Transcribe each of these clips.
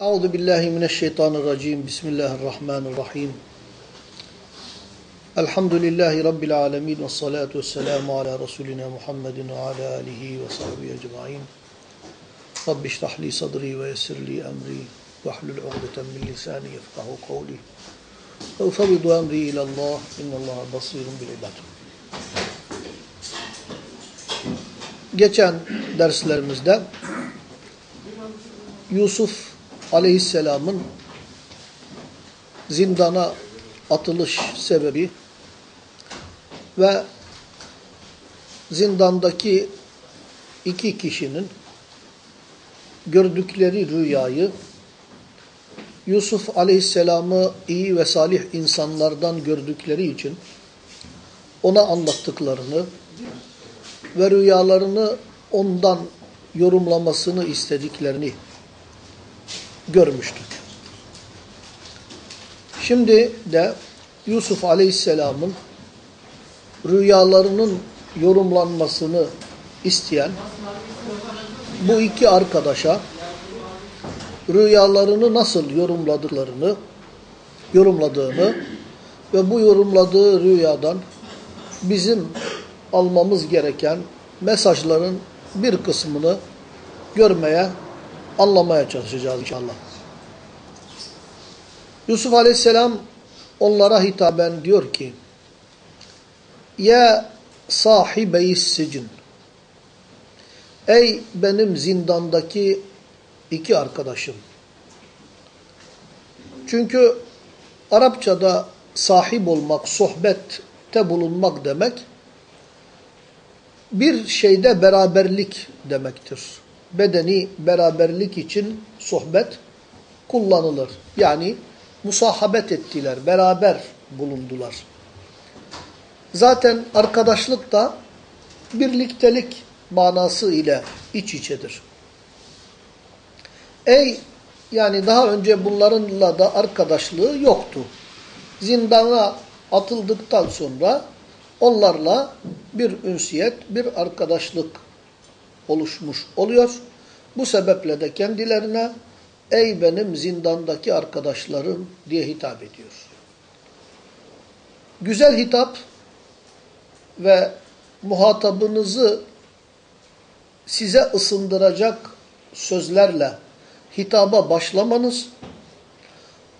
Euzu billahi mineşşeytanirracim. Bismillahirrahmanirrahim. Elhamdülillahi rabbil alamin ve salatu vesselamu ala resulina Muhammedin ve ala alihi ve sahbihi ecmaîn. Rabbi şrah li sadri ve yessir li emri ve hlul ukdeten min lisani yefkahu kavli. Ve ufevvidu emri ila Allah. İnnallaha basirun bil ibad. Geçen derslerimizde Yusuf Aleyhisselam'ın zindana atılış sebebi ve zindandaki iki kişinin gördükleri rüyayı Yusuf Aleyhisselam'ı iyi ve salih insanlardan gördükleri için ona anlattıklarını ve rüyalarını ondan yorumlamasını istediklerini görmüştük. Şimdi de Yusuf Aleyhisselam'ın rüyalarının yorumlanmasını isteyen bu iki arkadaşa rüyalarını nasıl yorumladıklarını, yorumladığını ve bu yorumladığı rüyadan bizim almamız gereken mesajların bir kısmını görmeye, anlamaya çalışacağız inşallah. Yusuf Aleyhisselam onlara hitaben diyor ki, Ya sahibeyi sicin, ey benim zindandaki iki arkadaşım. Çünkü Arapçada sahip olmak, sohbette bulunmak demek, bir şeyde beraberlik demektir. Bedeni beraberlik için sohbet kullanılır. Yani musahabet ettiler, beraber bulundular. Zaten arkadaşlık da birliktelik manası ile iç içedir. Ey yani daha önce bunlarınla da arkadaşlığı yoktu. Zindana atıldıktan sonra onlarla bir ünsiyet, bir arkadaşlık oluşmuş oluyor. Bu sebeple de kendilerine ey benim zindandaki arkadaşlarım diye hitap ediyor. Güzel hitap ve muhatabınızı size ısındıracak sözlerle hitaba başlamanız,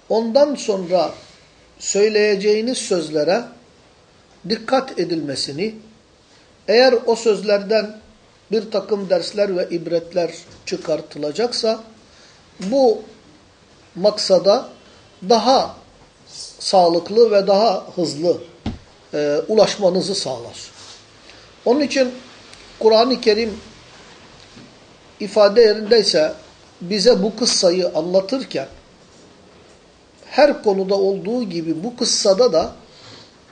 ondan sonra söyleyeceğiniz sözlere dikkat edilmesini, eğer o sözlerden bir takım dersler ve ibretler çıkartılacaksa, bu maksada daha sağlıklı ve daha hızlı e, ulaşmanızı sağlar. Onun için Kur'an-ı Kerim ifade yerindeyse bize bu kıssayı anlatırken her konuda olduğu gibi bu kıssada da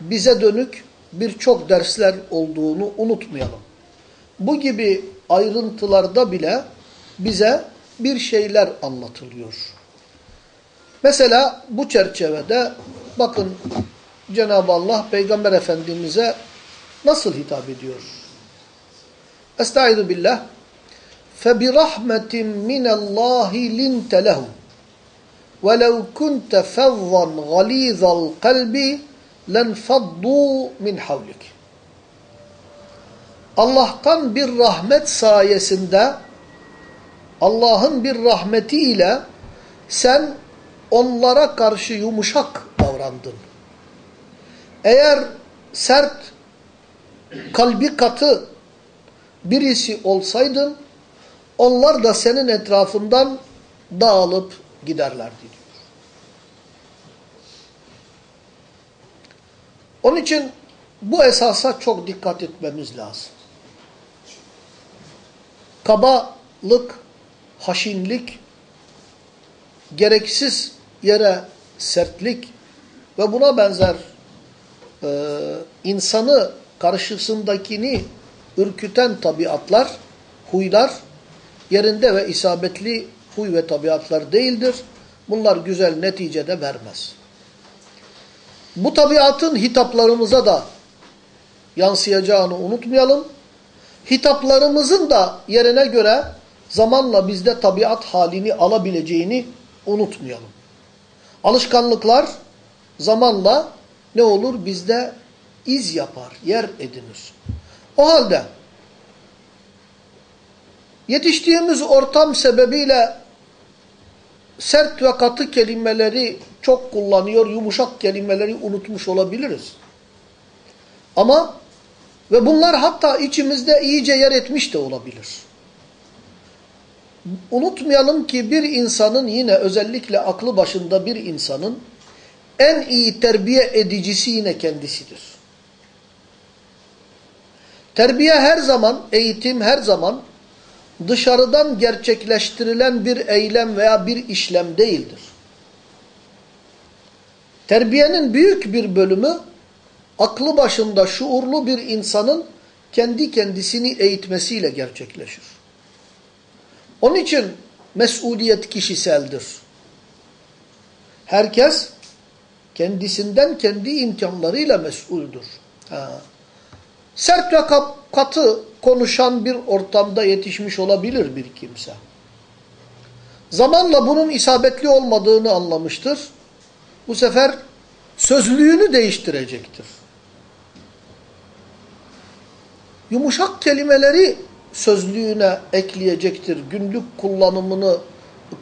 bize dönük birçok dersler olduğunu unutmayalım Bu gibi ayrıntılarda bile bize bir şeyler anlatılıyor. Mesela bu çerçevede bakın Cenab-ı Allah Peygamber Efendimiz'e nasıl hitap ediyor? Estaizu billah فَبِرَحْمَةٍ مِّنَ اللّٰهِ لِنْتَ لَهُمْ وَلَوْ كُنْتَ فَظًّا غَلِيظَ الْقَلْبِ لَنْفَضُّوا مِنْ حَوْلِكِ Allah'tan bir rahmet sayesinde Allah'ın bir rahmetiyle sen onlara karşı yumuşak davrandın. Eğer sert, kalbi katı birisi olsaydın, onlar da senin etrafından dağılıp giderlerdi diyor. Onun için bu esasa çok dikkat etmemiz lazım. Kabalık, haşinlik, gereksiz yere sertlik ve buna benzer e, insanı karşısındakini ürküten tabiatlar, huylar yerinde ve isabetli huy ve tabiatlar değildir. Bunlar güzel neticede vermez. Bu tabiatın hitaplarımıza da yansıyacağını unutmayalım. Hitaplarımızın da yerine göre zamanla bizde tabiat halini alabileceğini unutmayalım. Alışkanlıklar zamanla ne olur? Bizde iz yapar, yer edinir. O halde yetiştiğimiz ortam sebebiyle sert ve katı kelimeleri çok kullanıyor, yumuşak kelimeleri unutmuş olabiliriz. Ama ve bunlar hatta içimizde iyice yer etmiş de olabilir. Unutmayalım ki bir insanın yine özellikle aklı başında bir insanın en iyi terbiye edicisi yine kendisidir. Terbiye her zaman, eğitim her zaman dışarıdan gerçekleştirilen bir eylem veya bir işlem değildir. Terbiyenin büyük bir bölümü aklı başında şuurlu bir insanın kendi kendisini eğitmesiyle gerçekleşir. Onun için mesuliyet kişiseldir. Herkes kendisinden kendi imkanlarıyla mesuldür. Ha. Sert ve katı konuşan bir ortamda yetişmiş olabilir bir kimse. Zamanla bunun isabetli olmadığını anlamıştır. Bu sefer sözlüğünü değiştirecektir. Yumuşak kelimeleri sözlüğüne ekleyecektir. Günlük kullanımını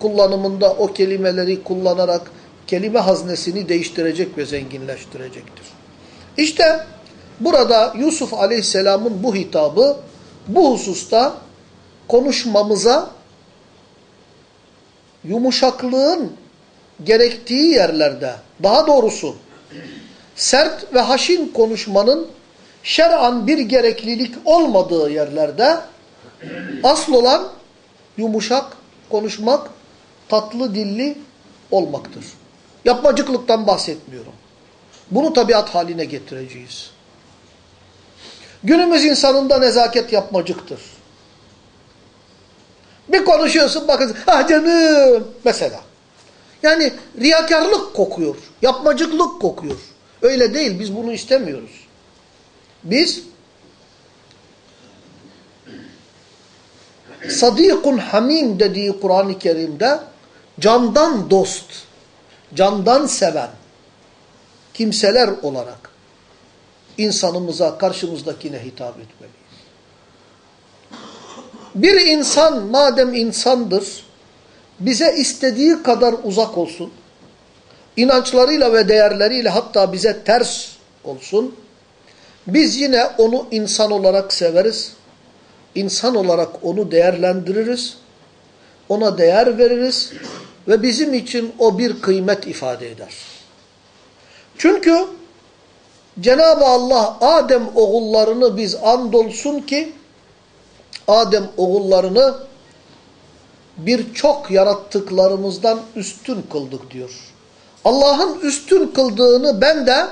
kullanımında o kelimeleri kullanarak kelime haznesini değiştirecek ve zenginleştirecektir. İşte burada Yusuf Aleyhisselam'ın bu hitabı bu hususta konuşmamıza yumuşaklığın gerektiği yerlerde daha doğrusu sert ve haşin konuşmanın şer'an bir gereklilik olmadığı yerlerde asıl olan yumuşak konuşmak, tatlı dilli olmaktır. Yapmacıklıktan bahsetmiyorum. Bunu tabiat haline getireceğiz. Günümüz insanında nezaket yapmacıktır. Bir konuşuyorsun bakın, ah canım mesela. Yani riyakarlık kokuyor, yapmacıklık kokuyor. Öyle değil, biz bunu istemiyoruz. Biz Sadikun Hamim dediği Kur'an-ı Kerim'de candan dost, candan seven kimseler olarak insanımıza, karşımızdakine hitap etmeliyiz. Bir insan madem insandır, bize istediği kadar uzak olsun, inançlarıyla ve değerleriyle hatta bize ters olsun, biz yine onu insan olarak severiz. İnsan olarak onu değerlendiririz. Ona değer veririz. Ve bizim için o bir kıymet ifade eder. Çünkü Cenab-ı Allah Adem oğullarını biz andolsun ki Adem oğullarını birçok yarattıklarımızdan üstün kıldık diyor. Allah'ın üstün kıldığını ben de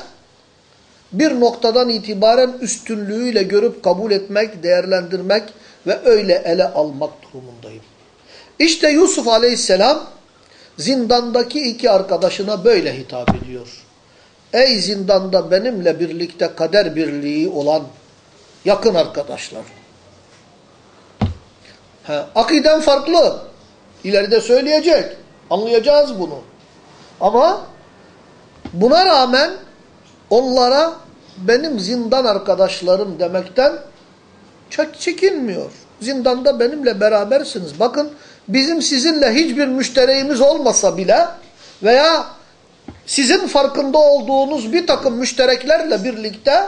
bir noktadan itibaren üstünlüğüyle görüp kabul etmek, değerlendirmek ve öyle ele almak durumundayım. İşte Yusuf aleyhisselam zindandaki iki arkadaşına böyle hitap ediyor. Ey zindanda benimle birlikte kader birliği olan yakın arkadaşlar. He, akiden farklı. İleride söyleyecek. Anlayacağız bunu. Ama buna rağmen onlara benim zindan arkadaşlarım demekten çekinmiyor. Zindanda benimle berabersiniz. Bakın bizim sizinle hiçbir müşterimiz olmasa bile veya sizin farkında olduğunuz bir takım müştereklerle birlikte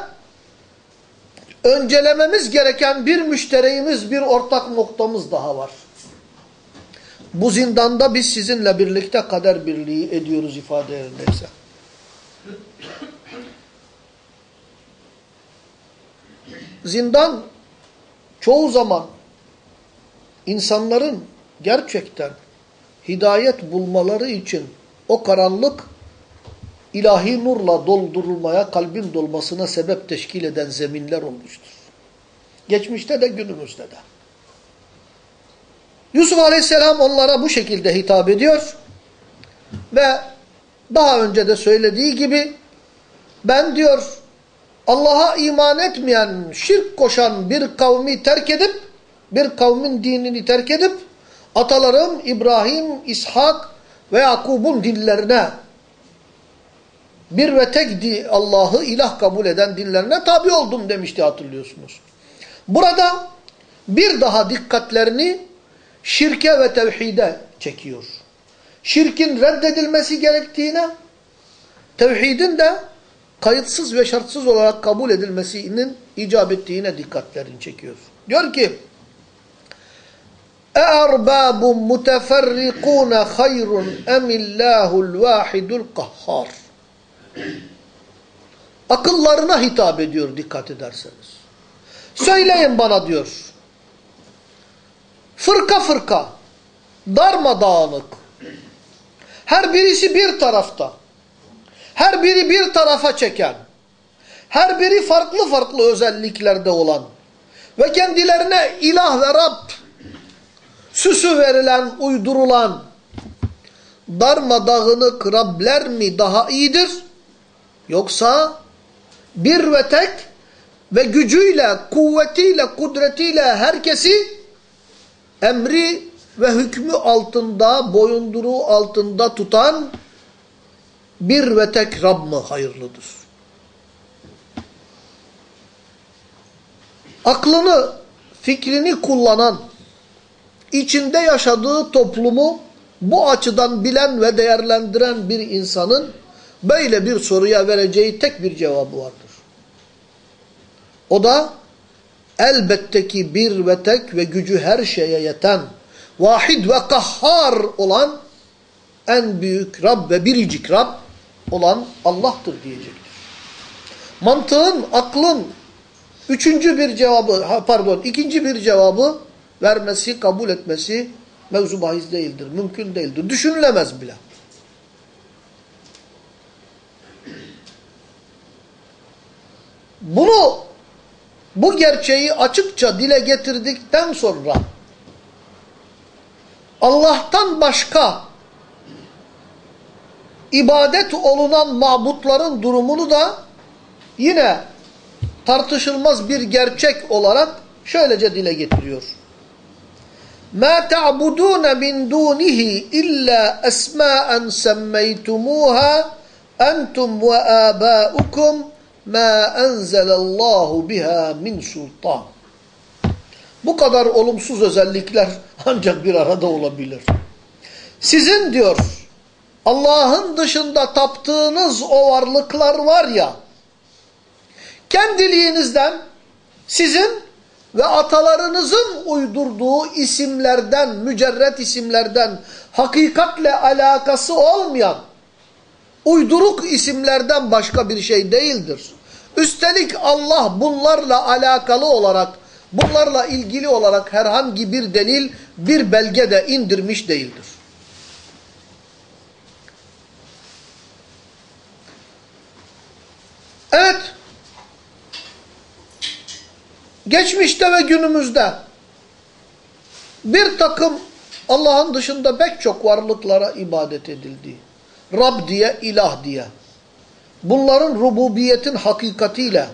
öncelememiz gereken bir müştereğimiz, bir ortak noktamız daha var. Bu zindanda biz sizinle birlikte kader birliği ediyoruz ifade yerindeyse. Zindan çoğu zaman insanların gerçekten hidayet bulmaları için o karanlık ilahi nurla doldurulmaya, kalbin dolmasına sebep teşkil eden zeminler olmuştur. Geçmişte de günümüzde de. Yusuf Aleyhisselam onlara bu şekilde hitap ediyor ve daha önce de söylediği gibi ben diyor Allah'a iman etmeyen, şirk koşan bir kavmi terk edip, bir kavmin dinini terk edip, atalarım İbrahim, İshak ve Yakub'un dillerine bir ve tek Allah'ı ilah kabul eden dillerine tabi oldum demişti hatırlıyorsunuz. Burada bir daha dikkatlerini şirke ve tevhide çekiyor. Şirkin reddedilmesi gerektiğine, tevhidin de kayıtsız ve şartsız olarak kabul edilmesinin icap ettiğine dikkatlerini çekiyor. Diyor ki, اَاَرْبَابٌ مُتَفَرِّقُونَ خَيْرٌ اَمِ اللّٰهُ الْوَاحِدُ الْقَهَّارِ Akıllarına hitap ediyor dikkat ederseniz. Söyleyin bana diyor. Fırka fırka, darmadağınık, her birisi bir tarafta, her biri bir tarafa çeken, her biri farklı farklı özelliklerde olan ve kendilerine ilah ve Rab süsü verilen, uydurulan darmadağınık Rabler mi daha iyidir? Yoksa bir ve tek ve gücüyle, kuvvetiyle, kudretiyle herkesi emri ve hükmü altında, boyunduruğu altında tutan bir ve tek Rab mı hayırlıdır? Aklını, fikrini kullanan, içinde yaşadığı toplumu bu açıdan bilen ve değerlendiren bir insanın böyle bir soruya vereceği tek bir cevabı vardır. O da elbette ki bir ve tek ve gücü her şeye yeten, vahid ve kahhar olan en büyük Rab ve biricik Rab olan Allah'tır diyecektir. Mantığın, aklın üçüncü bir cevabı, pardon ikinci bir cevabı vermesi, kabul etmesi mevzu bahis değildir, mümkün değildir, düşünülemez bile. Bunu, bu gerçeği açıkça dile getirdikten sonra Allah'tan başka ibadet olunan mabutların durumunu da yine tartışılmaz bir gerçek olarak şöylece dile getiriyor. مَا تَعْبُدُونَ مِنْ دُونِهِ إِلَّا أَسْمَاءً سَمَّيْتُمُوهَا أَنْتُمْ وَآبَاؤُكُمْ مَا أَنْزَلَ اللّٰهُ بِهَا مِنْ سُلْطَانٍ Bu kadar olumsuz özellikler ancak bir arada olabilir. Sizin diyor Allah'ın dışında taptığınız o varlıklar var ya kendiliğinizden sizin ve atalarınızın uydurduğu isimlerden, mücerret isimlerden, hakikatle alakası olmayan uyduruk isimlerden başka bir şey değildir. Üstelik Allah bunlarla alakalı olarak, bunlarla ilgili olarak herhangi bir delil, bir belge de indirmiş değildir. Evet, geçmişte ve günümüzde bir takım Allah'ın dışında pek çok varlıklara ibadet edildiği, Rab diye, ilah diye. Bunların rububiyetin hakikatiyle,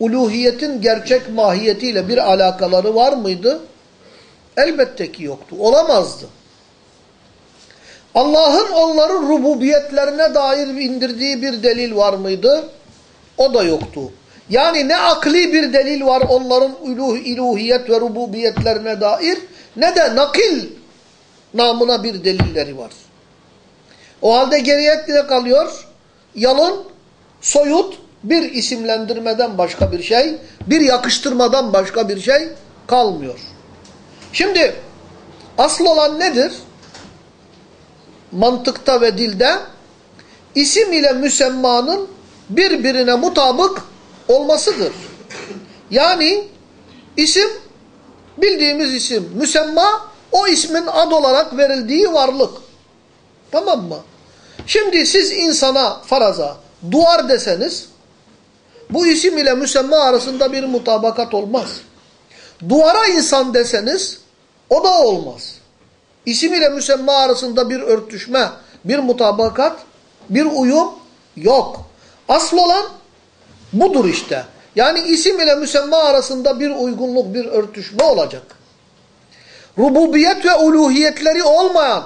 uluhiyetin gerçek mahiyetiyle bir alakaları var mıydı? Elbette ki yoktu. Olamazdı. Allah'ın onların rububiyetlerine dair indirdiği bir delil var mıydı? O da yoktu. Yani ne akli bir delil var onların uluh, iluhiyet ve rububiyetlerine dair ne de nakil namına bir delilleri var. O halde geriye ne kalıyor? Yalın, soyut bir isimlendirmeden başka bir şey, bir yakıştırmadan başka bir şey kalmıyor. Şimdi asıl olan nedir? Mantıkta ve dilde isim ile müsemmanın birbirine mutabık olmasıdır. Yani isim bildiğimiz isim, müsemma o ismin ad olarak verildiği varlık. Tamam mı? Şimdi siz insana faraza duvar deseniz bu isim ile müsemma arasında bir mutabakat olmaz. Duvara insan deseniz o da olmaz. İsim ile müsemma arasında bir örtüşme, bir mutabakat, bir uyum yok. Asıl olan budur işte. Yani isim ile müsemma arasında bir uygunluk, bir örtüşme olacak. Rububiyet ve uluhiyetleri olmayan,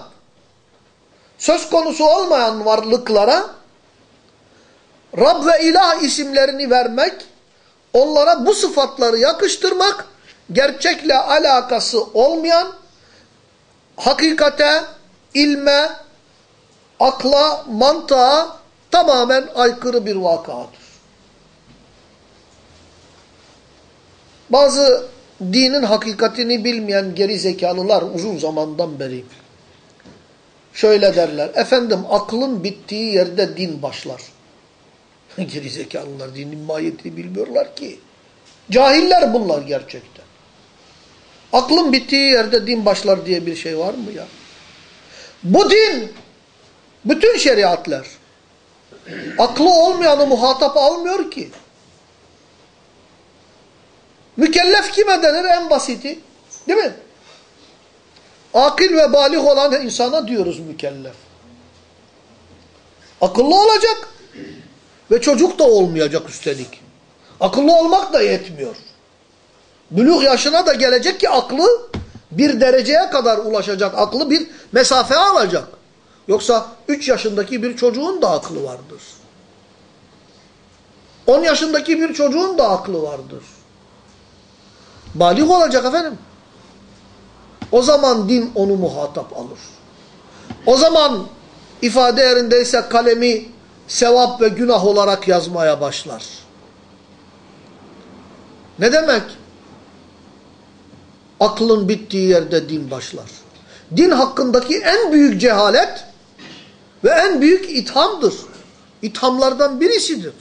söz konusu olmayan varlıklara Rab ve İlah isimlerini vermek, onlara bu sıfatları yakıştırmak, gerçekle alakası olmayan, hakikate, ilme, akla, mantığa tamamen aykırı bir vakadır. Bazı dinin hakikatini bilmeyen geri zekalılar uzun zamandan beri şöyle derler. Efendim aklın bittiği yerde din başlar. geri zekalılar dinin mahiyetini bilmiyorlar ki. Cahiller bunlar gerçekten. Aklın bittiği yerde din başlar diye bir şey var mı ya? Bu din, bütün şeriatlar, aklı olmayanı muhatap almıyor ki. Mükellef kime denir? En basiti. Değil mi? Akil ve balik olan insana diyoruz mükellef. Akıllı olacak. Ve çocuk da olmayacak üstelik. Akıllı olmak da yetmiyor. Bülüğ yaşına da gelecek ki aklı bir dereceye kadar ulaşacak. Aklı bir mesafe alacak. Yoksa 3 yaşındaki bir çocuğun da aklı vardır. 10 yaşındaki bir çocuğun da aklı vardır. Balik olacak efendim. O zaman din onu muhatap alır. O zaman ifade yerindeyse kalemi sevap ve günah olarak yazmaya başlar. Ne demek? Aklın bittiği yerde din başlar. Din hakkındaki en büyük cehalet ve en büyük ithamdır. İthamlardan birisidir.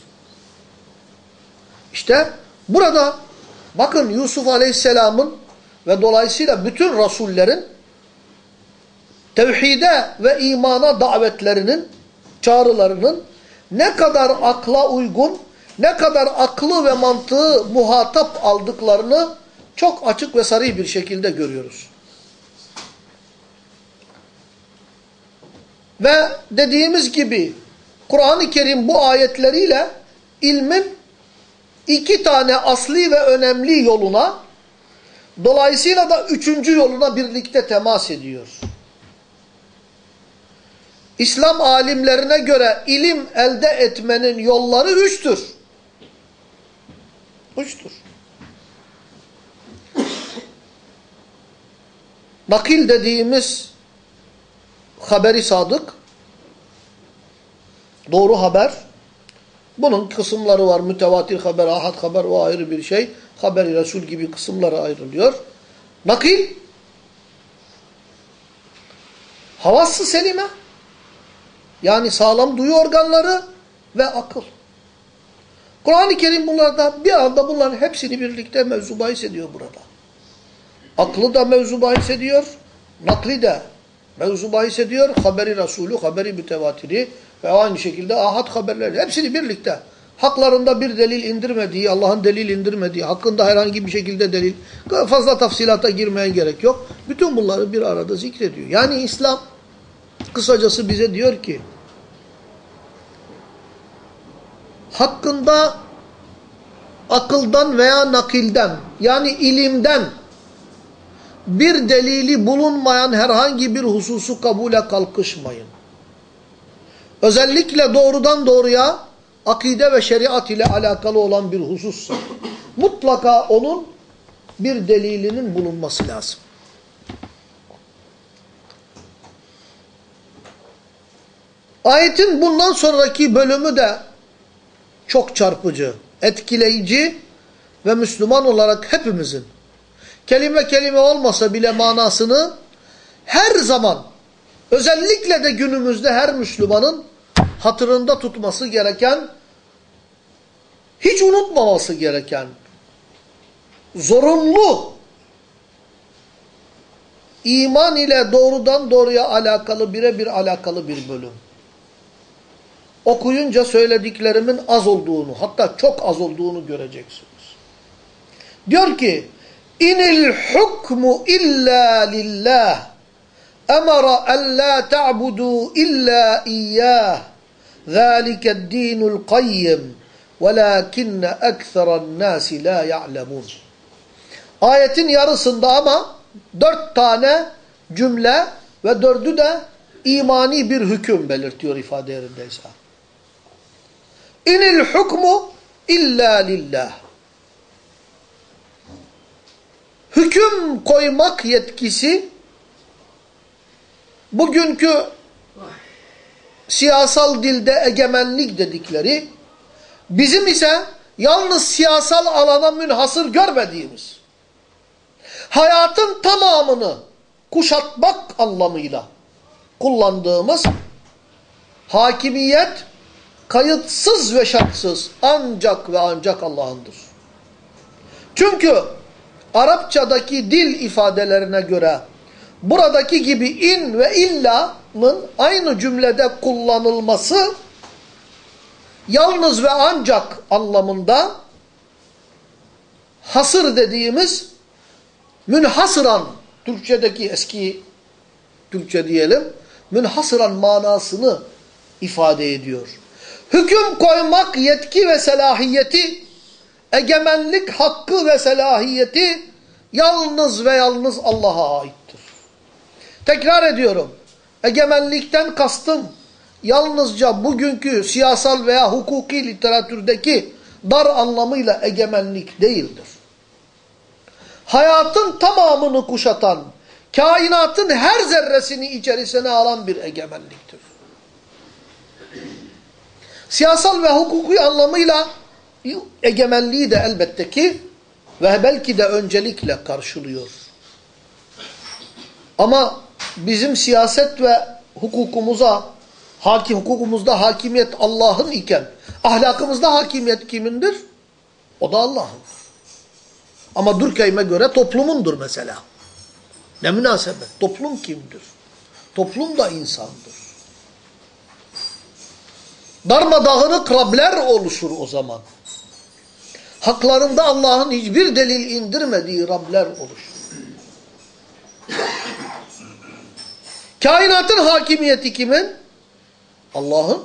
İşte burada bakın Yusuf Aleyhisselam'ın ve dolayısıyla bütün Rasullerin tevhide ve imana davetlerinin, çağrılarının ne kadar akla uygun, ne kadar aklı ve mantığı muhatap aldıklarını çok açık ve sarı bir şekilde görüyoruz. Ve dediğimiz gibi Kur'an-ı Kerim bu ayetleriyle ilmin iki tane asli ve önemli yoluna dolayısıyla da üçüncü yoluna birlikte temas ediyor. İslam alimlerine göre ilim elde etmenin yolları üçtür. Üçtür. Nakil dediğimiz haberi sadık, doğru haber. Bunun kısımları var. Mütevatir haber, ahad haber o ayrı bir şey. Haberi Resul gibi kısımlara ayrılıyor. Nakil, havası selime. Yani sağlam duyu organları ve akıl. Kur'an-ı Kerim bunlarda bir anda bunların hepsini birlikte mevzu bahis ediyor burada. Aklı da mevzu bahis ediyor, nakli de mevzu bahis ediyor, haberi Resulü, haberi mütevatiri ve aynı şekilde ahad haberleri hepsini birlikte. Haklarında bir delil indirmediği, Allah'ın delil indirmediği, hakkında herhangi bir şekilde delil, fazla tafsilata girmeye gerek yok. Bütün bunları bir arada zikrediyor. Yani İslam kısacası bize diyor ki, hakkında akıldan veya nakilden yani ilimden bir delili bulunmayan herhangi bir hususu kabule kalkışmayın. Özellikle doğrudan doğruya akide ve şeriat ile alakalı olan bir husussa mutlaka onun bir delilinin bulunması lazım. Ayetin bundan sonraki bölümü de çok çarpıcı, etkileyici ve Müslüman olarak hepimizin kelime kelime olmasa bile manasını her zaman özellikle de günümüzde her Müslümanın hatırında tutması gereken, hiç unutmaması gereken, zorunlu iman ile doğrudan doğruya alakalı, birebir alakalı bir bölüm okuyunca söylediklerimin az olduğunu, hatta çok az olduğunu göreceksiniz. Diyor ki, İnil hukmu illa lillah emara en la ta'budu illa iyyah zâlike dinul kayyim velâkinne ektheren nâsi la ya'lemun. Ayetin yarısında ama dört tane cümle ve dördü de imani bir hüküm belirtiyor ifade yerindeyse. İnil hukmu illa lillah. Hüküm koymak yetkisi bugünkü siyasal dilde egemenlik dedikleri bizim ise yalnız siyasal alana münhasır görmediğimiz hayatın tamamını kuşatmak anlamıyla kullandığımız hakimiyet kayıtsız ve şartsız ancak ve ancak Allah'ındır. Çünkü Arapçadaki dil ifadelerine göre buradaki gibi in ve illa'nın aynı cümlede kullanılması yalnız ve ancak anlamında hasır dediğimiz münhasıran Türkçedeki eski Türkçe diyelim münhasıran manasını ifade ediyor. Hüküm koymak yetki ve selahiyeti, egemenlik hakkı ve selahiyeti yalnız ve yalnız Allah'a aittir. Tekrar ediyorum. Egemenlikten kastım yalnızca bugünkü siyasal veya hukuki literatürdeki dar anlamıyla egemenlik değildir. Hayatın tamamını kuşatan, kainatın her zerresini içerisine alan bir egemenliktir. Siyasal ve hukuki anlamıyla egemenliği de elbette ki ve belki de öncelikle karşılıyor. Ama bizim siyaset ve hukukumuza, hakim hukukumuzda hakimiyet Allah'ın iken, ahlakımızda hakimiyet kimindir? O da Allah'ın. Ama Durkheim'e göre toplumundur mesela. Ne münasebet? Toplum kimdir? Toplum da insandır. Darmadağınık Rabler oluşur o zaman. Haklarında Allah'ın hiçbir delil indirmediği Rabler oluşur. Kainatın hakimiyeti kimin? Allah'ın.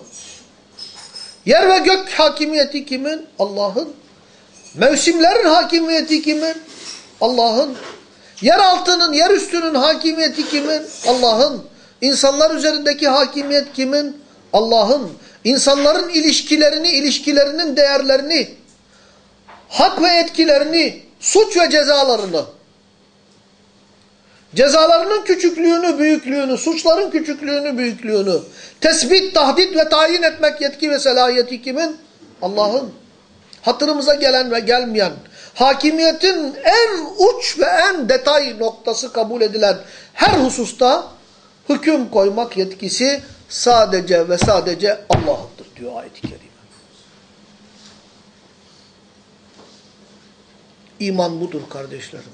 Yer ve gök hakimiyeti kimin? Allah'ın. Mevsimlerin hakimiyeti kimin? Allah'ın. Yer altının, yer üstünün hakimiyeti kimin? Allah'ın. İnsanlar üzerindeki hakimiyet kimin? Allah'ın. İnsanların ilişkilerini, ilişkilerinin değerlerini, hak ve etkilerini, suç ve cezalarını, cezalarının küçüklüğünü, büyüklüğünü, suçların küçüklüğünü, büyüklüğünü, tespit, tahdit ve tayin etmek yetki ve selahiyeti kimin? Allah'ın. Hatırımıza gelen ve gelmeyen, hakimiyetin en uç ve en detay noktası kabul edilen her hususta hüküm koymak yetkisi sadece ve sadece Allah'ındır diyor ayet-i kerime. İman budur kardeşlerim.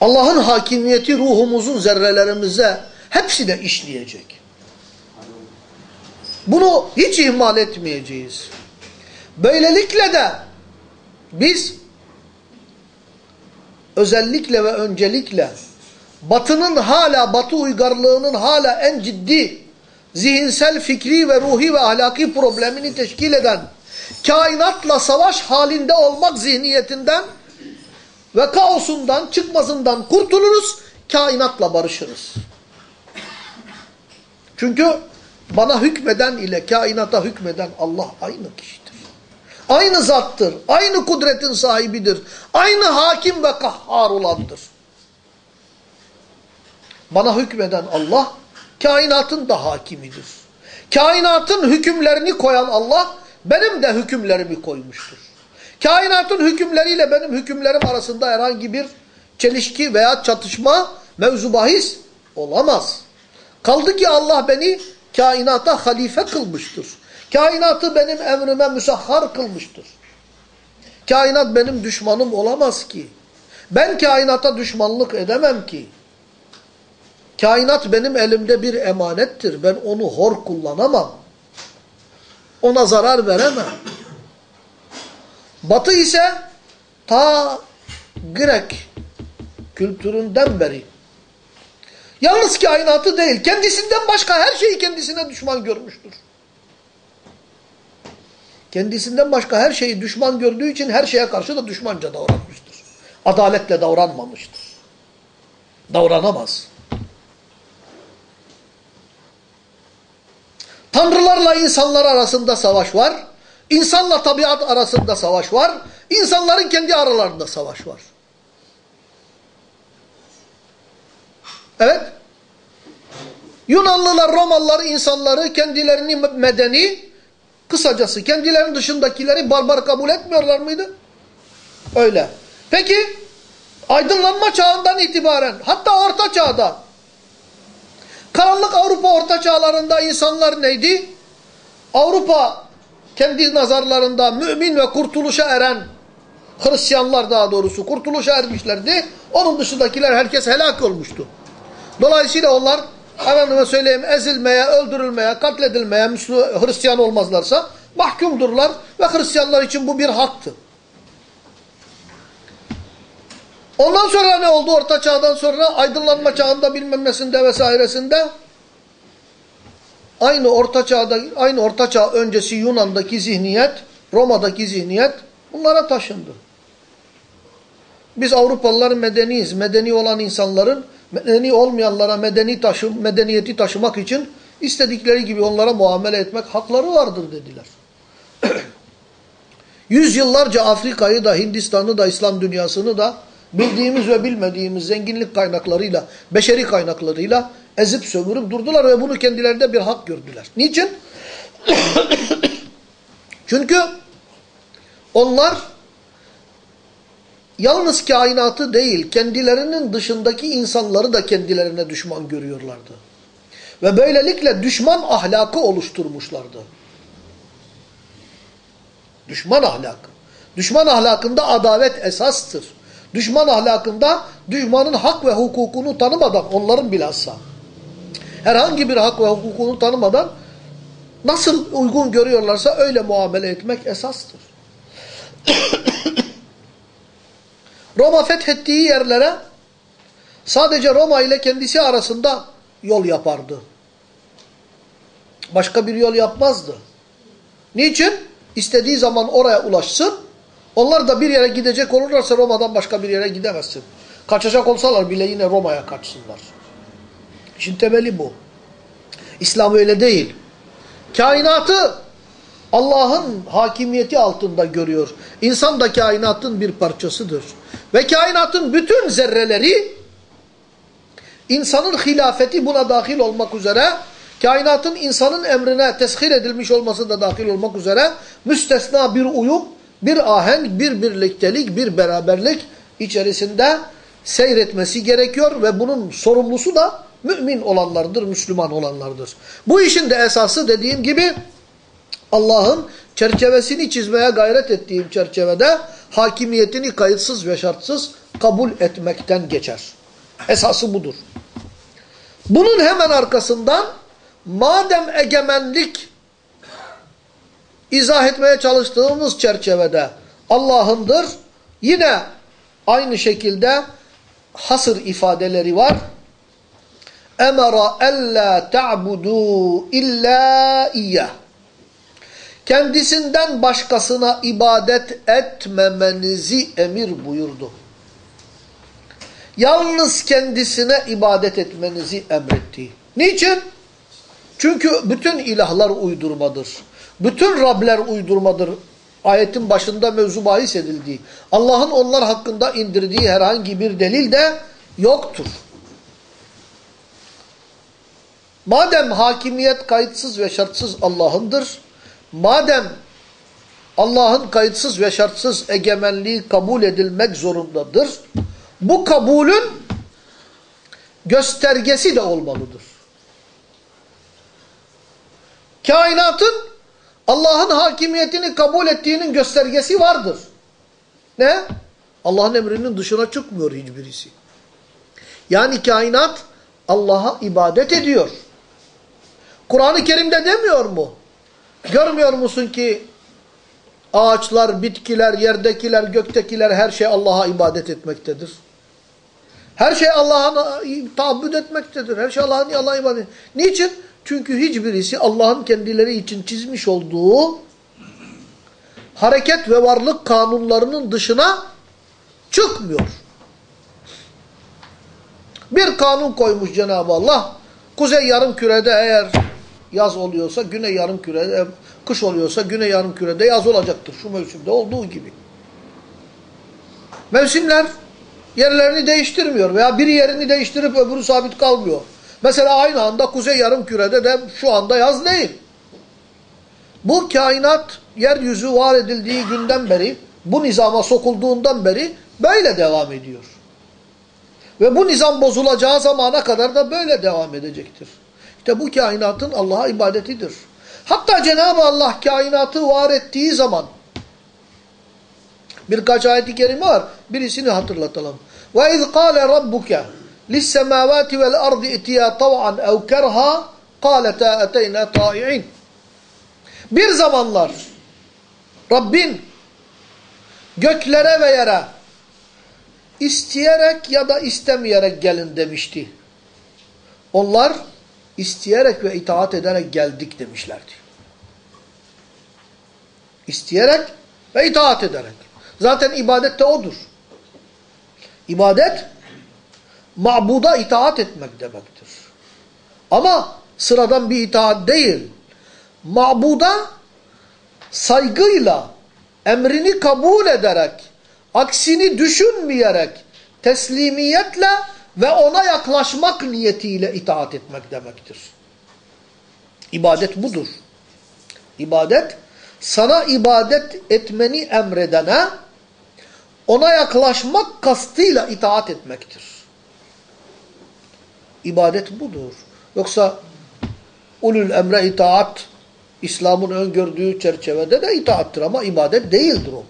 Allah'ın hakimiyeti ruhumuzun zerrelerimize hepsi de işleyecek. Bunu hiç ihmal etmeyeceğiz. Böylelikle de biz özellikle ve öncelikle batının hala, batı uygarlığının hala en ciddi zihinsel, fikri ve ruhi ve ahlaki problemini teşkil eden kainatla savaş halinde olmak zihniyetinden ve kaosundan, çıkmazından kurtuluruz, kainatla barışırız. Çünkü bana hükmeden ile kainata hükmeden Allah aynı kişidir. Aynı zattır, aynı kudretin sahibidir, aynı hakim ve kahhar olandır. Bana hükmeden Allah, kainatın da hakimidir. Kainatın hükümlerini koyan Allah, benim de hükümlerimi koymuştur. Kainatın hükümleriyle benim hükümlerim arasında herhangi bir çelişki veya çatışma mevzu bahis olamaz. Kaldı ki Allah beni kainata halife kılmıştır. Kainatı benim emrime müsahhar kılmıştır. Kainat benim düşmanım olamaz ki. Ben kainata düşmanlık edemem ki. Kainat benim elimde bir emanettir. Ben onu hor kullanamam. Ona zarar veremem. Batı ise ta Grek kültüründen beri yalnız kainatı değil kendisinden başka her şeyi kendisine düşman görmüştür. Kendisinden başka her şeyi düşman gördüğü için her şeye karşı da düşmanca davranmıştır. Adaletle davranmamıştır. Davranamaz. Tanrılarla insanlar arasında savaş var. İnsanla tabiat arasında savaş var. İnsanların kendi aralarında savaş var. Evet. Yunanlılar, Romalılar insanları kendilerini medeni, kısacası kendilerinin dışındakileri barbar kabul etmiyorlar mıydı? Öyle. Peki aydınlanma çağından itibaren hatta orta çağda karanlık Avrupa orta çağlarında insanlar neydi? Avrupa kendi nazarlarında mümin ve kurtuluşa eren Hristiyanlar daha doğrusu kurtuluşa ermişlerdi. Onun dışındakiler herkes helak olmuştu. Dolayısıyla onlar efendime söyleyeyim ezilmeye, öldürülmeye, katledilmeye Müslüman, Hristiyan olmazlarsa mahkumdurlar ve Hristiyanlar için bu bir haktı. Ondan sonra ne oldu orta çağdan sonra? Aydınlanma çağında bilmem nesinde vesairesinde aynı orta çağda aynı orta çağ öncesi Yunan'daki zihniyet, Roma'daki zihniyet bunlara taşındı. Biz Avrupalılar medeniyiz. Medeni olan insanların medeni olmayanlara medeni taşı, medeniyeti taşımak için istedikleri gibi onlara muamele etmek hakları vardır dediler. Yüzyıllarca Afrika'yı da Hindistan'ı da İslam dünyasını da bildiğimiz ve bilmediğimiz zenginlik kaynaklarıyla, beşeri kaynaklarıyla ezip sömürüp durdular ve bunu kendilerinde bir hak gördüler. Niçin? Çünkü onlar yalnız kainatı değil, kendilerinin dışındaki insanları da kendilerine düşman görüyorlardı. Ve böylelikle düşman ahlakı oluşturmuşlardı. Düşman ahlakı. Düşman ahlakında adalet esastır. Düşman ahlakında düşmanın hak ve hukukunu tanımadan, onların bilhassa, herhangi bir hak ve hukukunu tanımadan nasıl uygun görüyorlarsa öyle muamele etmek esastır. Roma fethettiği yerlere sadece Roma ile kendisi arasında yol yapardı. Başka bir yol yapmazdı. Niçin? İstediği zaman oraya ulaşsın. Onlar da bir yere gidecek olurlarsa Roma'dan başka bir yere gidemezsin. Kaçacak olsalar bile yine Roma'ya kaçsınlar. İşin temeli bu. İslam öyle değil. Kainatı Allah'ın hakimiyeti altında görüyor. İnsan da kainatın bir parçasıdır. Ve kainatın bütün zerreleri insanın hilafeti buna dahil olmak üzere kainatın insanın emrine teshir edilmiş olması da dahil olmak üzere müstesna bir uyum, bir ahenk, bir birliktelik, bir beraberlik içerisinde seyretmesi gerekiyor ve bunun sorumlusu da mümin olanlardır, Müslüman olanlardır. Bu işin de esası dediğim gibi Allah'ın çerçevesini çizmeye gayret ettiğim çerçevede hakimiyetini kayıtsız ve şartsız kabul etmekten geçer. Esası budur. Bunun hemen arkasından madem egemenlik izah etmeye çalıştığımız çerçevede Allah'ındır, yine aynı şekilde hasır ifadeleri var. Emara ella ta'budu illa iyyah kendisinden başkasına ibadet etmemenizi emir buyurdu. Yalnız kendisine ibadet etmenizi emretti. Niçin? Çünkü bütün ilahlar uydurmadır. Bütün Rabler uydurmadır. Ayetin başında mevzu bahis edildiği. Allah'ın onlar hakkında indirdiği herhangi bir delil de yoktur. Madem hakimiyet kayıtsız ve şartsız Allah'ındır, madem Allah'ın kayıtsız ve şartsız egemenliği kabul edilmek zorundadır, bu kabulün göstergesi de olmalıdır. Kainatın Allah'ın hakimiyetini kabul ettiğinin göstergesi vardır. Ne? Allah'ın emrinin dışına çıkmıyor hiçbirisi. Yani kainat Allah'a ibadet ediyor. Kur'an-ı Kerim'de demiyor mu? Görmüyor musun ki ağaçlar, bitkiler, yerdekiler, göktekiler her şey Allah'a ibadet etmektedir. Her şey Allah'a taabbüt etmektedir. Her şey Allah'a ibadet. Niçin? Çünkü hiçbirisi Allah'ın kendileri için çizmiş olduğu hareket ve varlık kanunlarının dışına çıkmıyor. Bir kanun koymuş Cenab-ı Allah. Kuzey yarım kürede eğer yaz oluyorsa güney yarım kürede, kış oluyorsa güney yarım kürede yaz olacaktır. Şu mevsimde olduğu gibi. Mevsimler yerlerini değiştirmiyor veya biri yerini değiştirip öbürü sabit kalmıyor. Mesela aynı anda kuzey yarım kürede de şu anda yaz değil. Bu kainat yeryüzü var edildiği günden beri, bu nizama sokulduğundan beri böyle devam ediyor. Ve bu nizam bozulacağı zamana kadar da böyle devam edecektir. İşte bu kainatın Allah'a ibadetidir. Hatta Cenab-ı Allah kainatı var ettiği zaman birkaç ayet-i kerime var. Birisini hatırlatalım. وَاِذْ قَالَ رَبُّكَ لِلسَّمَاوَاتِ وَالْاَرْضِ اِتِيَا طَوْعًا اَوْ كَرْهًا قَالَتَا اَتَيْنَا طَائِعِينَ Bir zamanlar Rabbin göklere ve yere isteyerek ya da istemeyerek gelin demişti. Onlar isteyerek ve itaat ederek geldik demişlerdi. İsteyerek ve itaat ederek. Zaten ibadet de odur. İbadet, mabuda itaat etmek demektir. Ama sıradan bir itaat değil. Mabuda saygıyla, emrini kabul ederek, aksini düşünmeyerek, teslimiyetle ve ona yaklaşmak niyetiyle itaat etmek demektir. İbadet budur. İbadet, sana ibadet etmeni emredene, ona yaklaşmak kastıyla itaat etmektir. İbadet budur. Yoksa ulul emre itaat, İslam'ın öngördüğü çerçevede de itaattır ama ibadet değildir o.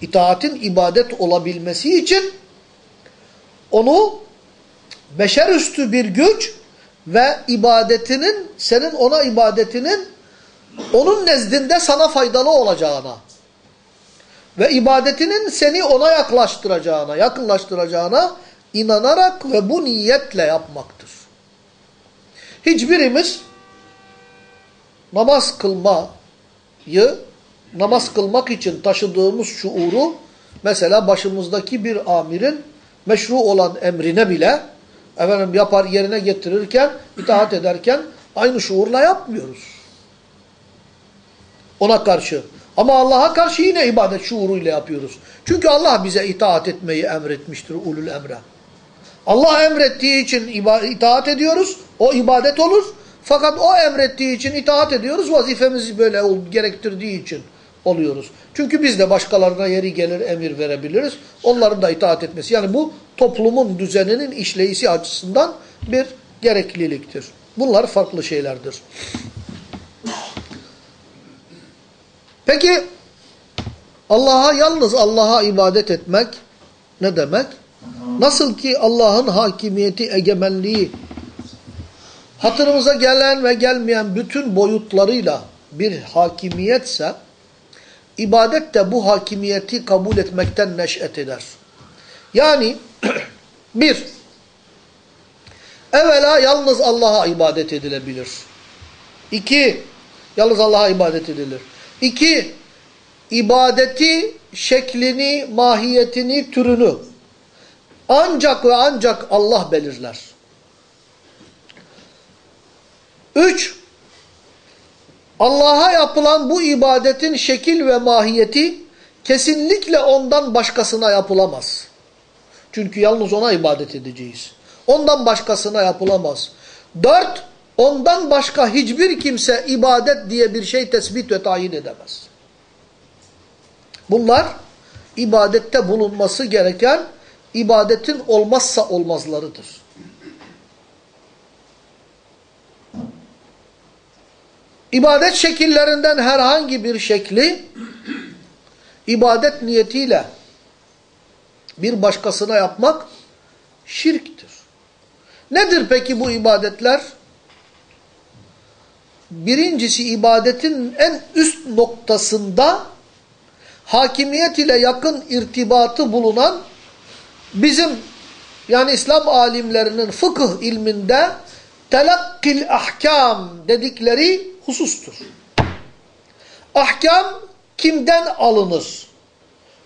İtaatin ibadet olabilmesi için onu beşerüstü bir güç ve ibadetinin, senin ona ibadetinin onun nezdinde sana faydalı olacağına ve ibadetinin seni ona yaklaştıracağına, yakınlaştıracağına inanarak ve bu niyetle yapmaktır. Hiçbirimiz namaz kılmayı, namaz kılmak için taşıdığımız şuuru, mesela başımızdaki bir amirin meşru olan emrine bile efendim yapar yerine getirirken, itaat ederken aynı şuurla yapmıyoruz. Ona karşı. Ama Allah'a karşı yine ibadet şuuruyla yapıyoruz. Çünkü Allah bize itaat etmeyi emretmiştir ulul emre. Allah emrettiği için itaat ediyoruz. O ibadet olur. Fakat o emrettiği için itaat ediyoruz. Vazifemizi böyle gerektirdiği için oluyoruz. Çünkü biz de başkalarına yeri gelir emir verebiliriz. Onların da itaat etmesi. Yani bu toplumun düzeninin işleyişi açısından bir gerekliliktir. Bunlar farklı şeylerdir. Peki Allah'a yalnız Allah'a ibadet etmek ne demek? Nasıl ki Allah'ın hakimiyeti, egemenliği hatırımıza gelen ve gelmeyen bütün boyutlarıyla bir hakimiyetse ibadet de bu hakimiyeti kabul etmekten neş'et eder. Yani bir, evvela yalnız Allah'a ibadet edilebilir. İki, yalnız Allah'a ibadet edilir. İki, ibadeti, şeklini, mahiyetini, türünü ancak ve ancak Allah belirler. Üç, Allah'a yapılan bu ibadetin şekil ve mahiyeti kesinlikle ondan başkasına yapılamaz. Çünkü yalnız ona ibadet edeceğiz. Ondan başkasına yapılamaz. Dört, ondan başka hiçbir kimse ibadet diye bir şey tespit ve tayin edemez. Bunlar ibadette bulunması gereken ibadetin olmazsa olmazlarıdır. İbadet şekillerinden herhangi bir şekli ibadet niyetiyle bir başkasına yapmak şirktir. Nedir peki bu ibadetler? Birincisi ibadetin en üst noktasında hakimiyet ile yakın irtibatı bulunan bizim yani İslam alimlerinin fıkıh ilminde telakkil ahkam dedikleri husustur. Ahkam kimden alınır?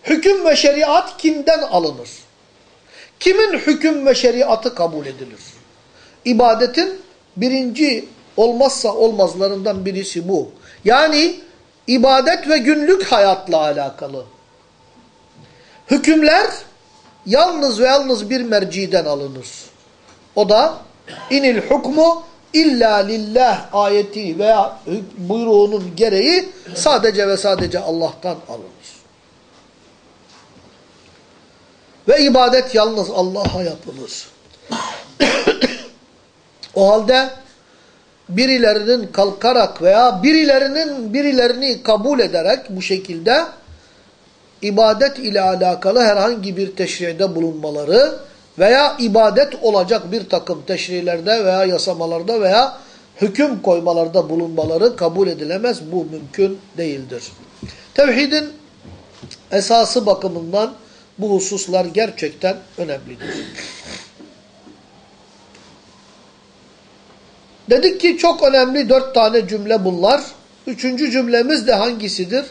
Hüküm ve şeriat kimden alınır? Kimin hüküm ve şeriatı kabul edilir? İbadetin birinci olmazsa olmazlarından birisi bu. Yani ibadet ve günlük hayatla alakalı. Hükümler yalnız ve yalnız bir merciden alınır. O da inil hukmu illa lillah ayeti veya buyruğunun gereği sadece ve sadece Allah'tan alınır. Ve ibadet yalnız Allah'a yapılır. o halde birilerinin kalkarak veya birilerinin birilerini kabul ederek bu şekilde ibadet ile alakalı herhangi bir teşride bulunmaları veya ibadet olacak bir takım teşrilerde veya yasamalarda veya hüküm koymalarda bulunmaları kabul edilemez. Bu mümkün değildir. Tevhidin esası bakımından bu hususlar gerçekten önemlidir. Dedik ki çok önemli dört tane cümle bunlar. Üçüncü cümlemiz de hangisidir?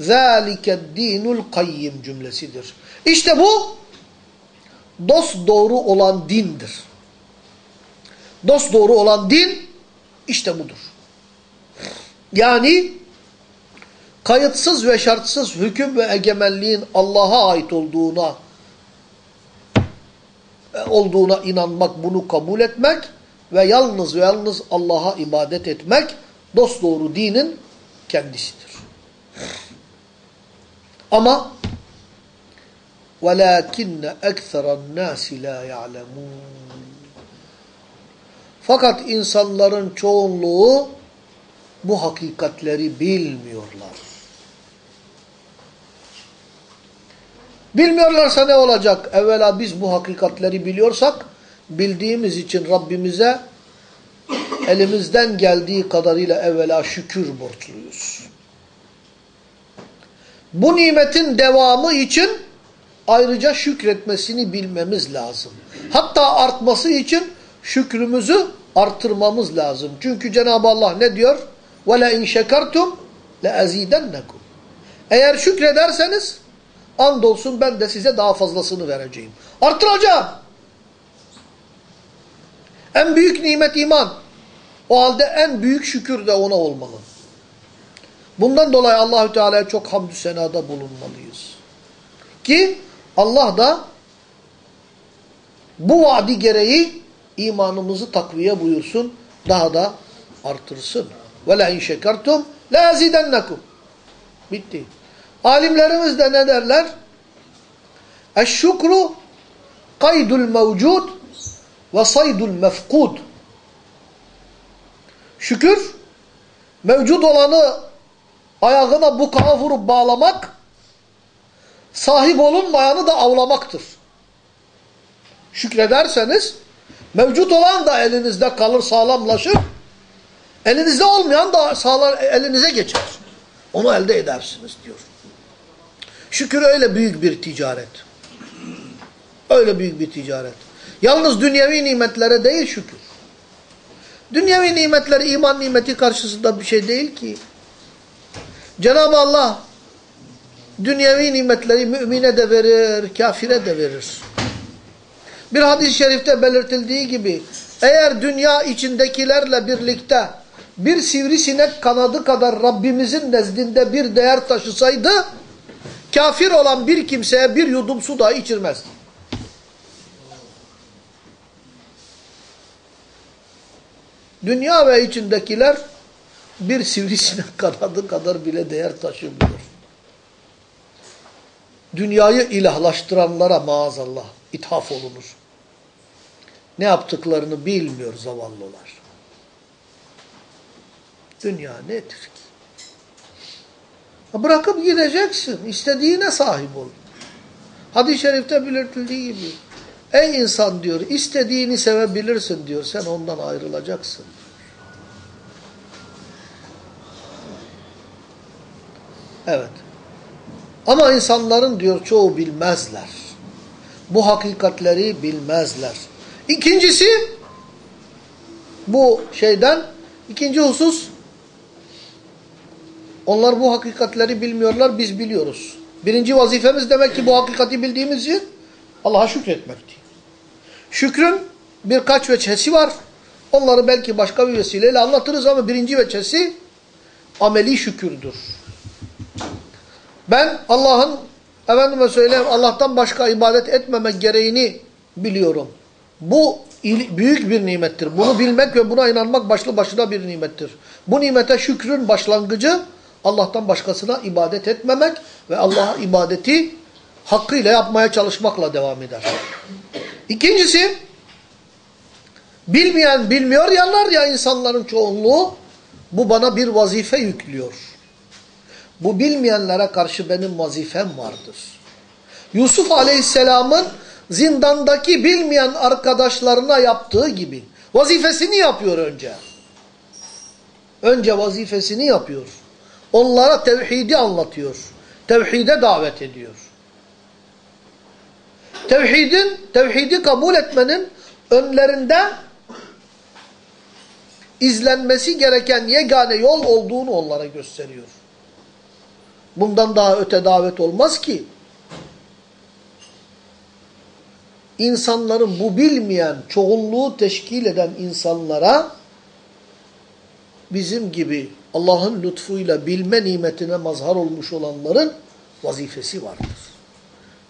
ذَٰلِكَ الدِّينُ الْقَيِّمْ cümlesidir. İşte bu dost doğru olan dindir. Dost doğru olan din işte budur. Yani kayıtsız ve şartsız hüküm ve egemenliğin Allah'a ait olduğuna olduğuna inanmak, bunu kabul etmek ve yalnız ve yalnız Allah'a ibadet etmek dosdoğru dinin kendisidir. Ama وَلَاكِنَّ اَكْثَرَ النَّاسِ لَا يَعْلَمُونَ Fakat insanların çoğunluğu bu hakikatleri bilmiyorlar. Bilmiyorlarsa ne olacak? Evvela biz bu hakikatleri biliyorsak, bildiğimiz için Rabbimize elimizden geldiği kadarıyla evvela şükür borçluyuz. Bu nimetin devamı için ayrıca şükretmesini bilmemiz lazım. Hatta artması için şükrümüzü artırmamız lazım. Çünkü Cenab-ı Allah ne diyor? وَلَاِنْ شَكَرْتُمْ لَاَزِيدَنَّكُمْ Eğer şükrederseniz andolsun ben de size daha fazlasını vereceğim. Artıracağım. En büyük nimet iman. O halde en büyük şükür de ona olmalı. Bundan dolayı Allahü Teala'ya çok hamdü senada bulunmalıyız. Ki Allah da bu vaadi gereği imanımızı takviye buyursun, daha da artırsın. وَلَاِنْ شَكَرْتُمْ لَاَزِدَنَّكُمْ Bitti. Alimlerimiz de ne derler? Eşşükru kaydul mevcud ve saydul mefkud. Şükür, mevcut olanı ayağına bukağa vurup bağlamak, sahip olunmayanı da avlamaktır. Şükrederseniz, mevcut olan da elinizde kalır, sağlamlaşır. Elinizde olmayan da sağlar, elinize geçer. Onu elde edersiniz diyor. Şükür öyle büyük bir ticaret. Öyle büyük bir ticaret. Yalnız dünyevi nimetlere değil şükür. Dünyevi nimetler iman nimeti karşısında bir şey değil ki. Cenab-ı Allah dünyevi nimetleri mümine de verir, kafire de verir. Bir hadis-i şerifte belirtildiği gibi eğer dünya içindekilerle birlikte bir sivrisinek kanadı kadar Rabbimizin nezdinde bir değer taşısaydı kafir olan bir kimseye bir yudum su dahi içirmez. Dünya ve içindekiler bir sivrisinek kanadı kadar bile değer taşımıyor. Dünyayı ilahlaştıranlara maazallah ithaf olunur. Ne yaptıklarını bilmiyor zavallılar. Dünya nedir ki? Bırakıp gideceksin. İstediğine sahip ol. Hadis-i şerifte belirtildiği gibi. Ey insan diyor, istediğini sevebilirsin diyor. Sen ondan ayrılacaksın. Evet. Ama insanların diyor çoğu bilmezler. Bu hakikatleri bilmezler. İkincisi bu şeyden ikinci husus onlar bu hakikatleri bilmiyorlar, biz biliyoruz. Birinci vazifemiz demek ki bu hakikati bildiğimiz için Allah'a şükretmekti. Şükrün birkaç veçhesi var. Onları belki başka bir vesileyle anlatırız ama birinci veçesi ameli şükürdür. Ben Allah'ın efendime söyleyeyim Allah'tan başka ibadet etmemek gereğini biliyorum. Bu büyük bir nimettir. Bunu bilmek ve buna inanmak başlı başına bir nimettir. Bu nimete şükrün başlangıcı Allah'tan başkasına ibadet etmemek ve Allah'a ibadeti hakkıyla yapmaya çalışmakla devam eder. İkincisi, bilmeyen bilmiyor yanlar ya insanların çoğunluğu, bu bana bir vazife yüklüyor. Bu bilmeyenlere karşı benim vazifem vardır. Yusuf Aleyhisselam'ın zindandaki bilmeyen arkadaşlarına yaptığı gibi vazifesini yapıyor önce. Önce vazifesini yapıyor. Onlara tevhidi anlatıyor. Tevhide davet ediyor. Tevhidin, tevhidi kabul etmenin önlerinde izlenmesi gereken yegane yol olduğunu onlara gösteriyor. Bundan daha öte davet olmaz ki. İnsanların bu bilmeyen, çoğunluğu teşkil eden insanlara bizim gibi Allah'ın lütfuyla bilme nimetine mazhar olmuş olanların vazifesi vardır.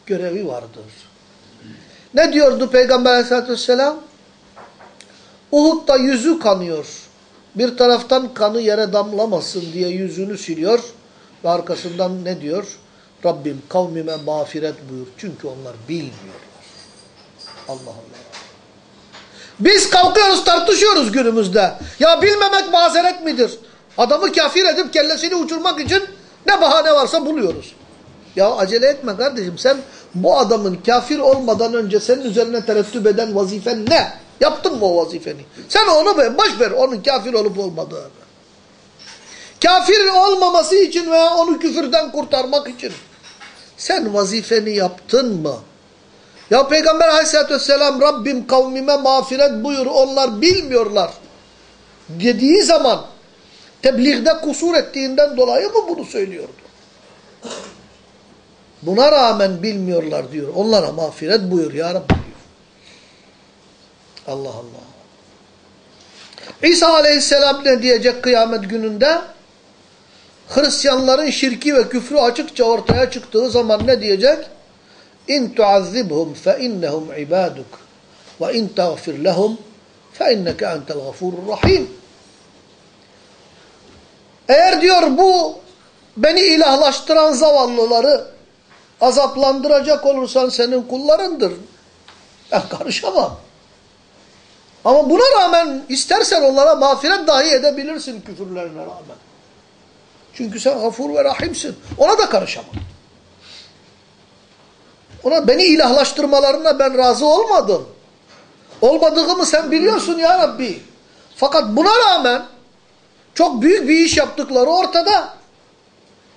Görevi vardır. Ne diyordu Peygamber aleyhissalatü vesselam? Uhud'da yüzü kanıyor. Bir taraftan kanı yere damlamasın diye yüzünü siliyor. Ve arkasından ne diyor? Rabbim kavmime mağfiret buyur. Çünkü onlar bilmiyorlar. Allah Allah. Biz kalkıyoruz tartışıyoruz günümüzde. Ya bilmemek mazeret midir? Adamı kafir edip kellesini uçurmak için ne bahane varsa buluyoruz. Ya acele etme kardeşim sen bu adamın kafir olmadan önce senin üzerine terettüp eden vazifen ne? Yaptın mı o vazifeni? Sen onu baş ver onun kafir olup olmadığını. Kafir olmaması için veya onu küfürden kurtarmak için sen vazifeni yaptın mı? Ya Peygamber aleyhissalatü vesselam Rabbim kavmime mağfiret buyur onlar bilmiyorlar dediği zaman tebliğde kusur ettiğinden dolayı mı bunu söylüyordu? Buna rağmen bilmiyorlar diyor. Onlara mağfiret buyur ya Rabbi diyor. Allah Allah. İsa aleyhisselam ne diyecek kıyamet gününde? Hristiyanların şirki ve küfrü açıkça ortaya çıktığı zaman ne diyecek? İn tuazzibhum fe innehum ibaduk ve in tagfir lehum fe inneke entel gafurur rahim. Eğer diyor bu beni ilahlaştıran zavallıları azaplandıracak olursan senin kullarındır. Ben karışamam. Ama buna rağmen istersen onlara mağfiret dahi edebilirsin küfürlerine rağmen. Çünkü sen gafur ve rahimsin. Ona da karışamam. Ona beni ilahlaştırmalarına ben razı olmadım. Olmadığımı sen biliyorsun ya Rabbi. Fakat buna rağmen çok büyük bir iş yaptıkları ortada.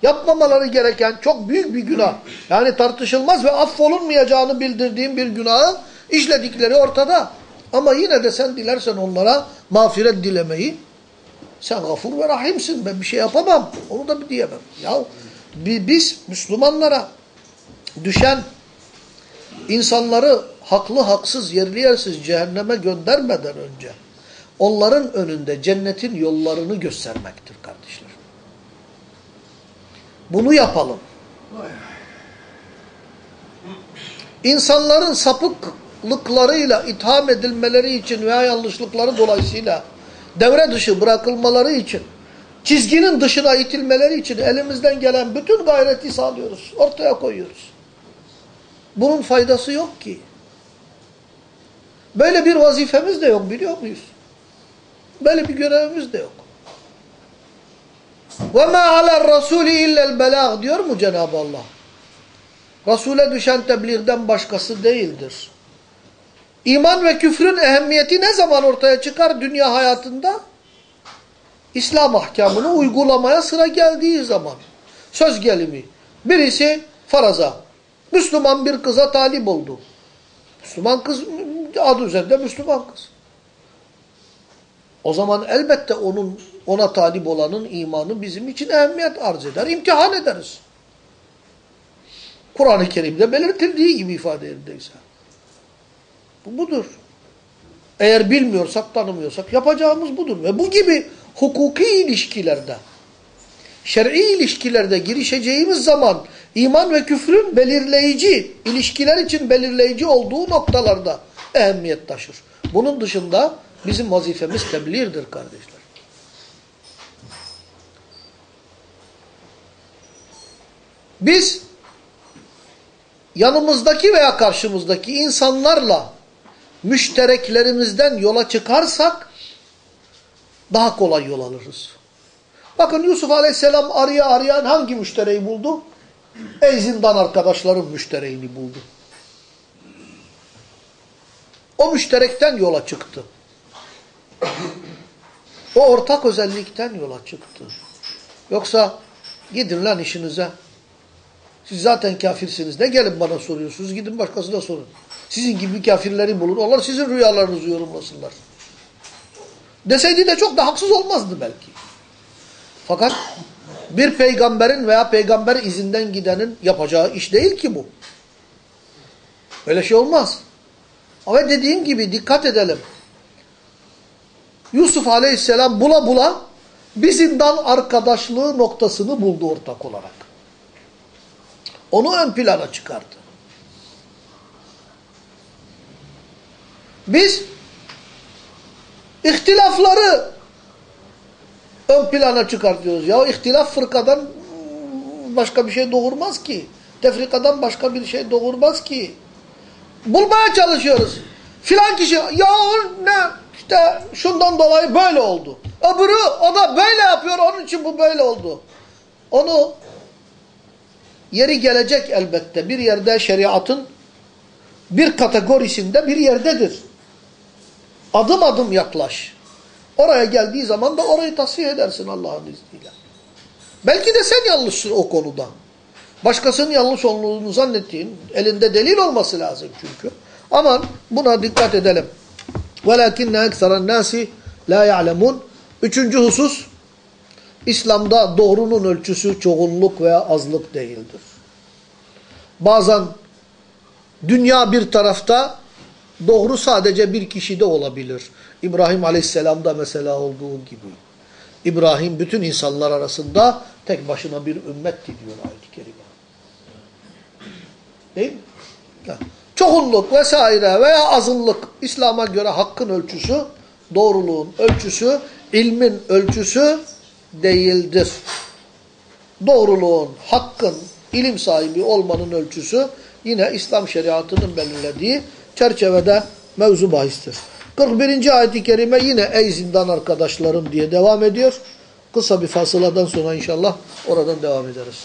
Yapmamaları gereken çok büyük bir günah. Yani tartışılmaz ve affolunmayacağını bildirdiğim bir günahı işledikleri ortada. Ama yine de sen dilersen onlara mağfiret dilemeyi sen gafur ve rahimsin ben bir şey yapamam. Onu da diyemem. Ya biz Müslümanlara düşen insanları haklı haksız yerli yersiz cehenneme göndermeden önce onların önünde cennetin yollarını göstermektir kardeşler. Bunu yapalım. İnsanların sapıklıklarıyla itham edilmeleri için veya yanlışlıkları dolayısıyla devre dışı bırakılmaları için, çizginin dışına itilmeleri için elimizden gelen bütün gayreti sağlıyoruz, ortaya koyuyoruz. Bunun faydası yok ki. Böyle bir vazifemiz de yok biliyor muyuz? Böyle bir görevimiz de yok. وَمَا عَلَى الرَّسُولِ اِلَّا الْبَلَاغِ diyor mu Cenab-ı Allah? Resul'e düşen tebliğden başkası değildir. İman ve küfrün ehemmiyeti ne zaman ortaya çıkar dünya hayatında? İslam ahkamını uygulamaya sıra geldiği zaman. Söz gelimi. Birisi faraza. Müslüman bir kıza talip oldu. Müslüman kız adı üzerinde Müslüman kız. O zaman elbette onun ona talip olanın imanı bizim için ehemmiyet arz eder. İmtihan ederiz. Kur'an-ı Kerim'de belirtildiği gibi ifade edildiyse. Bu budur. Eğer bilmiyorsak, tanımıyorsak yapacağımız budur. Ve bu gibi hukuki ilişkilerde, şer'i ilişkilerde girişeceğimiz zaman iman ve küfrün belirleyici, ilişkiler için belirleyici olduğu noktalarda ehemmiyet taşır. Bunun dışında bizim vazifemiz tebliğdir kardeşler. Biz yanımızdaki veya karşımızdaki insanlarla müştereklerimizden yola çıkarsak daha kolay yol alırız. Bakın Yusuf Aleyhisselam araya arayan hangi müştereyi buldu? Ey zindan arkadaşlarım müştereğini buldu. O müşterekten yola çıktı. O ortak özellikten yola çıktı. Yoksa gidin lan işinize. Siz zaten kafirsiniz. Ne gelin bana soruyorsunuz? Gidin başkasına sorun. Sizin gibi kafirleri bulun. Onlar sizin rüyalarınızı yorumlasınlar. Deseydi de çok da haksız olmazdı belki. Fakat bir peygamberin veya peygamber izinden gidenin yapacağı iş değil ki bu. Öyle şey olmaz. Ama dediğim gibi dikkat edelim. Yusuf aleyhisselam bula bula bir zindan arkadaşlığı noktasını buldu ortak olarak. Onu ön plana çıkardı. Biz ihtilafları ön plana çıkartıyoruz. Ya ihtilaf fırkadan başka bir şey doğurmaz ki. Tefrikadan başka bir şey doğurmaz ki. Bulmaya çalışıyoruz. Filan kişi ya ne işte şundan dolayı böyle oldu. Öbürü o da böyle yapıyor onun için bu böyle oldu. Onu yeri gelecek elbette. Bir yerde şeriatın bir kategorisinde bir yerdedir. Adım adım yaklaş. Oraya geldiği zaman da orayı tasfiye edersin Allah'ın izniyle. Belki de sen yanlışsın o konuda. Başkasının yanlış olduğunu zannettiğin elinde delil olması lazım çünkü. Aman buna dikkat edelim. وَلَكِنَّ اَكْثَرَ النَّاسِ لَا يَعْلَمُونَ Üçüncü husus, İslam'da doğrunun ölçüsü çoğunluk veya azlık değildir. Bazen dünya bir tarafta doğru sadece bir kişide olabilir. İbrahim Aleyhisselam'da mesela olduğu gibi. İbrahim bütün insanlar arasında tek başına bir ümmetti diyor ayet-i kerime. Değil mi? Çoğunluk vesaire veya azınlık İslam'a göre hakkın ölçüsü, doğruluğun ölçüsü, ilmin ölçüsü değildir. Doğruluğun, hakkın, ilim sahibi olmanın ölçüsü yine İslam şeriatının belirlediği çerçevede mevzu bahistir. 41. ayet-i kerime yine ey zindan arkadaşlarım diye devam ediyor. Kısa bir fasıladan sonra inşallah oradan devam ederiz.